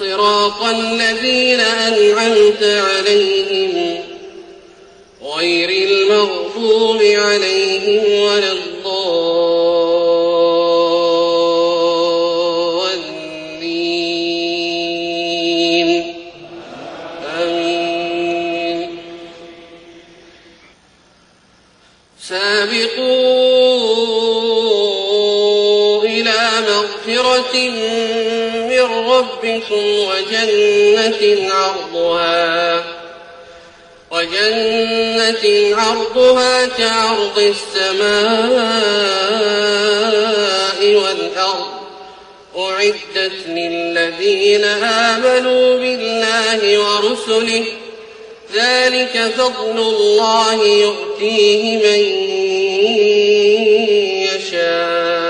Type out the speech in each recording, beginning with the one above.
صراط الذين أنعمت عليهم غير المغضوب عليهم ولا الضالين. آمين. سابقوا إلى مغفرة من ربكم وجنة عرضها وجنة عرضها كعرض السماء والأرض. أعدت للذين آمنوا بالله ورسله ذلك فضل الله يؤتيه من يشاء.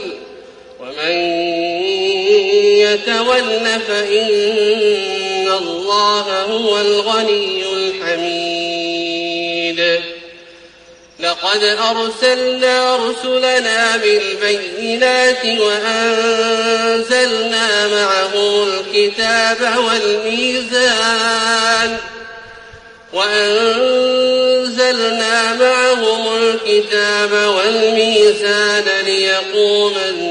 ومن يتول فإن الله هو الغني الحميد لقد أرسلنا رسلنا بالبينات وأنزلنا معهم الكتاب والميزان وأنزلنا معهم الكتاب والميزان ليقوم الناس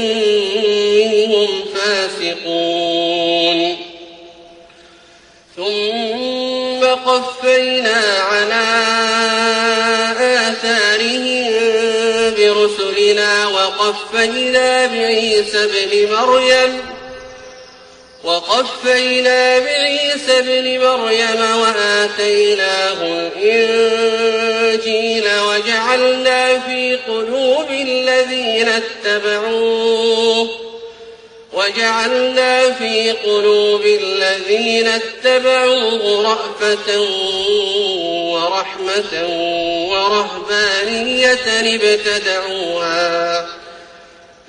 وقفينا بعيسى ابن مريم وقفينا بعيسى ابن مريم وآتيناه الإنجيل وجعلنا في قلوب الذين اتبعوه وجعلنا في قلوب الذين اتبعوه رأفة ورحمة ورهبانية ابتدعوها.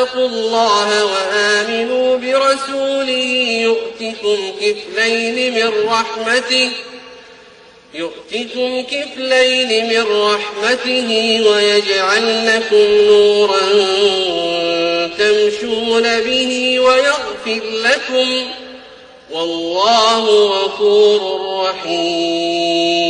آمنوا اتقوا الله وآمنوا برسوله يؤتكم كفلين من رحمته يؤتكم كفلين من رحمته ويجعل لكم نورا تمشون به ويغفر لكم والله غفور رحيم.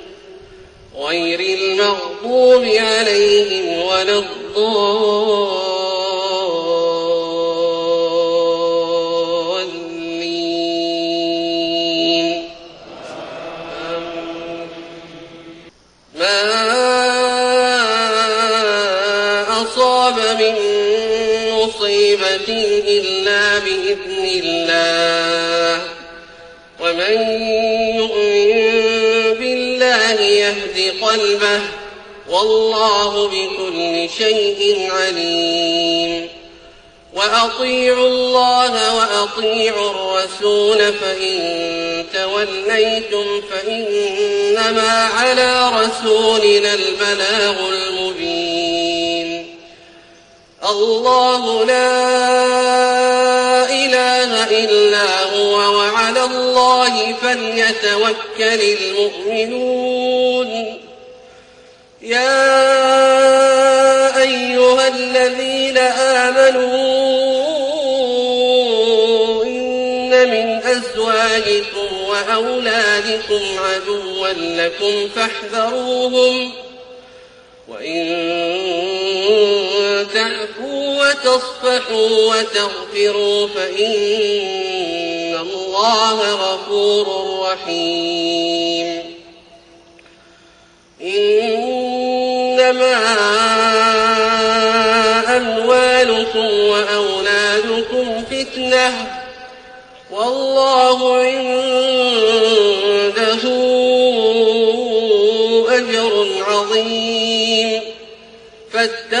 غير المغضوب عليهم ولا الضالين. ما أصاب من مصيبة إلا بإذن الله. ومن يؤمن يهد قلبه والله بكل شيء عليم. وأطيعوا الله وأطيعوا الرسول فإن توليتم فإنما على رسولنا البلاغ المبين. الله لا وعلى الله فليتوكل المؤمنون. يا أيها الذين آمنوا إن من أزواجكم وأولادكم عدوا لكم فاحذروهم وإن تعفوا وتصفحوا وتغفروا فإن الله غفور رحيم. إنما أموالكم وأولادكم فتنة. والله عنده أجر عظيم. فاتقوا